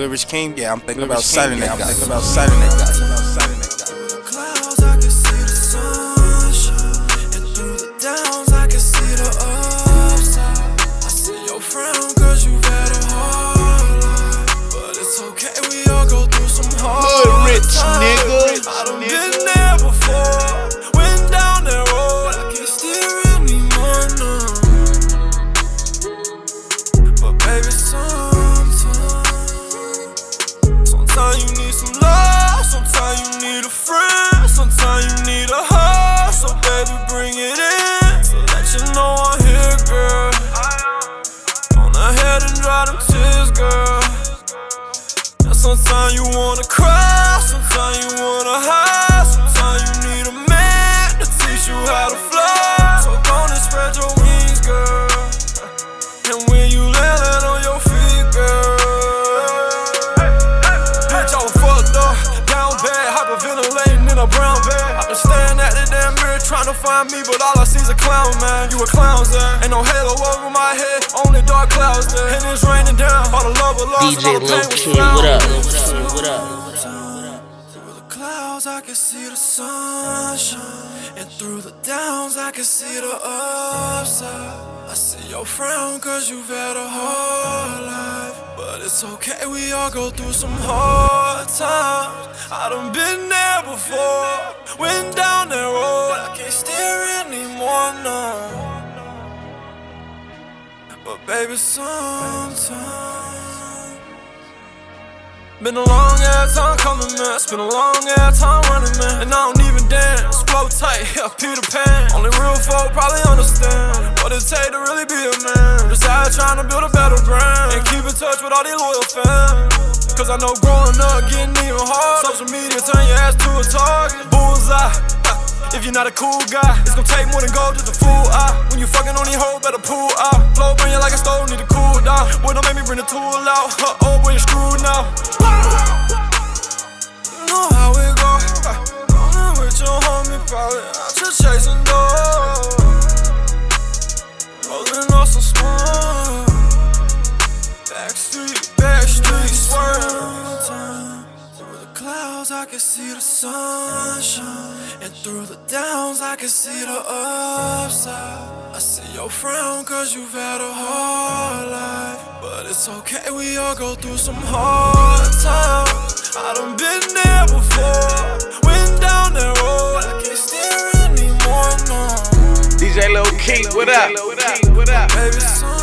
Good Rich King, yeah, I'm thinking about that guy. I'm thinking about citing dry them tears, girl. Now sometimes you wanna cry, sometimes you wanna hide, sometimes you need a man to teach you how to fly. So go and spread your wings, girl. And when you land on your feet, girl. Bitch, I was fucked up, down bad, hyperventilating in a brown bag. I've been staring at the damn mirror trying to find me, but all I see is a clown, man. You a clown's there. Ain't no halo over only dark clouds. And it's raining down, all the love was lost, DJ all the pain was found. what up? What up? Through the clouds, I can see the sunshine. And through the downs, I can see the upside. I see your frown, cause you've had a hard life. But it's okay, we all go through some hard times. I done been there before. Went down that road, I can't steer anymore now. But baby, sometimes. Been a long ass time coming, man. It's been a long ass time running, man. And I don't even dance. Flow tight, yeah, Peter Pan. Only real folk probably understand what it take to really be a man. Just out trying to build a better brand and keep in touch with all these loyal fans. Cause I know growing up getting even harder. Social media turn your ass to a target. Bullseye. If you're not a cool guy, it's gonna take more than gold just to fool eye. When you fucking on these hoes, better pull out. Flow bring you like a stove, need to cool down. Boy, don't make me bring the tool out. Huh, oh, boy, you're screwed now. You know how it go. Rolling with your homie, probably out just chasing dough. Rolling off some small. Backstreet, backstreet, swerve. Through the clouds, I can see the sunshine. And through the downs, I can see the upside. I see your frown, cause you've had a hard life. But it's okay, we all go through some hard times. I done been there before. Went down that road, I can't steer anymore now. DJ Lil Key, what up? What up? What up? Baby, some